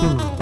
Hmm.